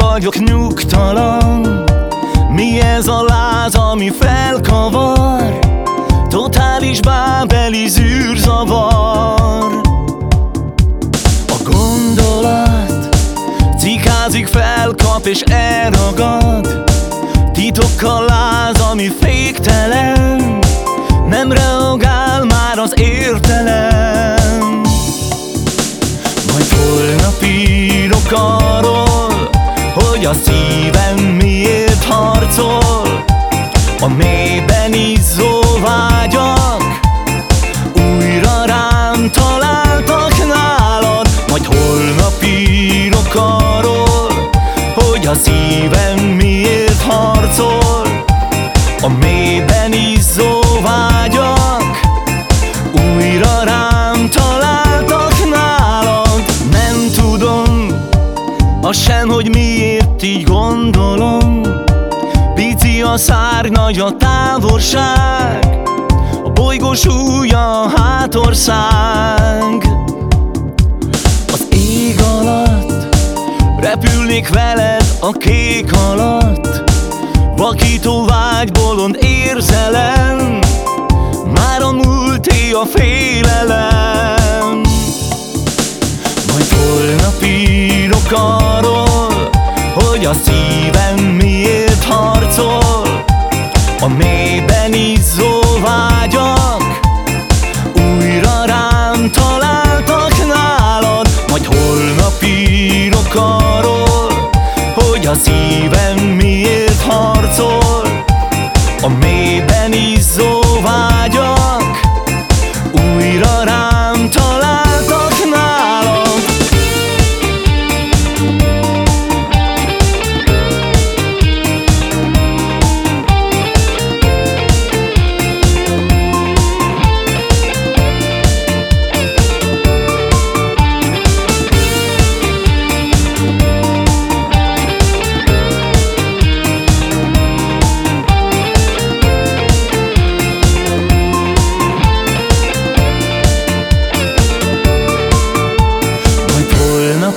Vagyok nyugtalan. Mi ez a láz, ami felkavar? Totális bábeli zűrzavar. A gondolat Cikázik, felkap és elragad. Titokkal láz, ami féktelen. Nem reagál már az értelem. Majd holnap írok arról Hogy a szívem miért harcol? A mélyben izzó vágyak Újra rám találtak nálad Majd holnap írok arról Hogy a szívem miért harcol? A mélyben azt sem, hogy miért így gondolom Pici a szár, nagy a távolság A bolygó súlya a hátország. Az ég alatt Repülnék veled a kék alatt Vakító vágy, bolond érzelem Már a múlté a félelem a szívem miért harcol? A mélyben izzó vágyak Újra rám találtak nálad Majd holnap írok arról Hogy a szívem miért harcol? A mélyben izzó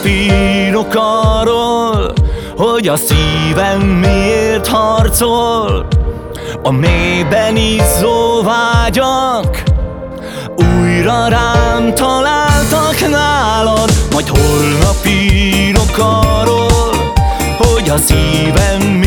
írok arról Hogy a szívem miért harcol. A mélyben izzó vágyak Újra rám találtak nálad. Majd holnap írok arról Hogy a szívem